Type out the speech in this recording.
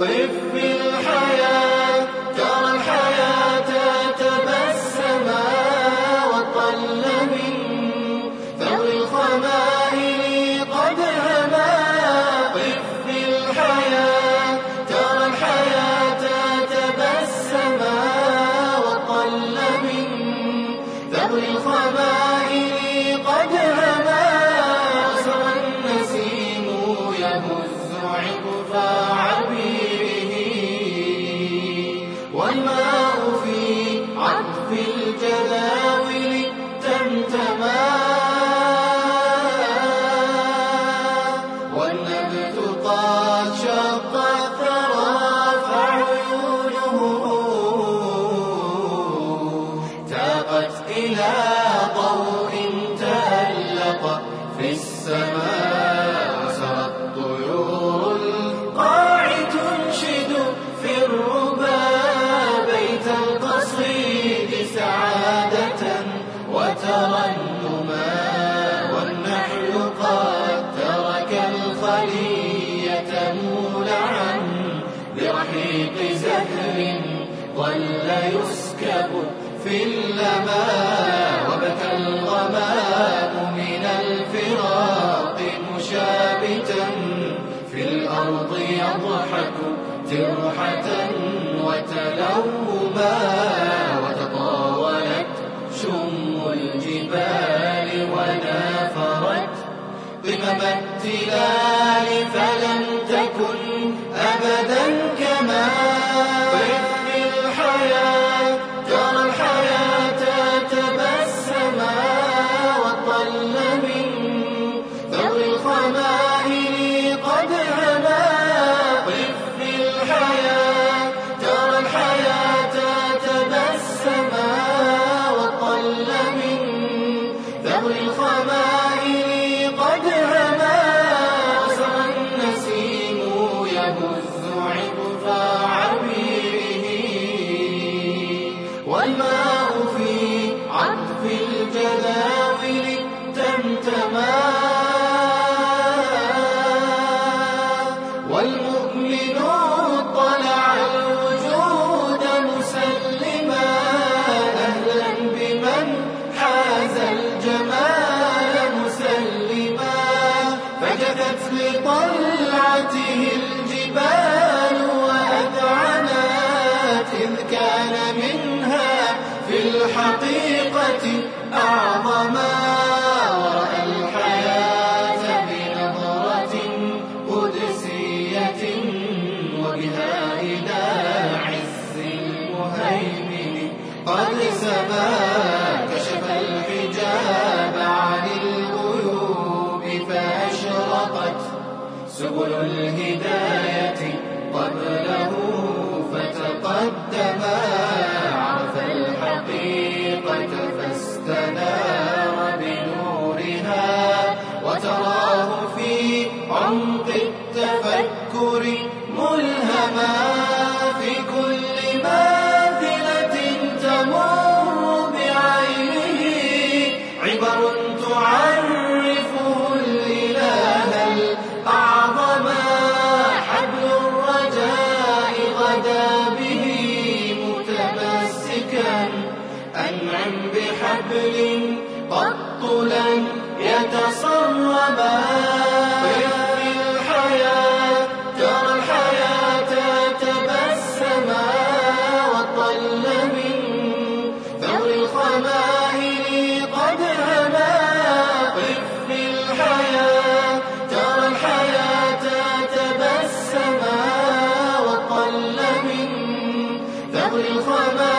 قف في الحياة والماء في عطف الجداول تمتما والنبت قد شق الثرى فعيونه تاقت إلى يسكب في اللماء وبكى الغمام من الفراق مشابتا. في الأرض يضحك ترحة وتلوما وتطاولت شم الجبال ونافرت. قمم التلال فلم تكن أبدا. والماء في عطف الجداول تمتما والمؤمن اطلع الوجود مسلما أهلا بمن حاز الجمال مسلما فجثت لطلعته الجبال وأذعنت إذ كان منها في الحقيقة أعظما ورأى الحياة بنظرة قدسية وبها إلى عز المهيمن. قد سما كشف الحجاب عن الغيوب فأشرقت سبل الهداية الذكور ملهما في كل ماثلة تمر بعينه. عبر تعرفه الإله الأعظم حبل الرجاء غدا به متمسكا. أنعم بحبل قد طلا يتصرما. زمائلي قد هنا قف في الحياة ترى الحياة تبسما وقل من ثغر الخبائث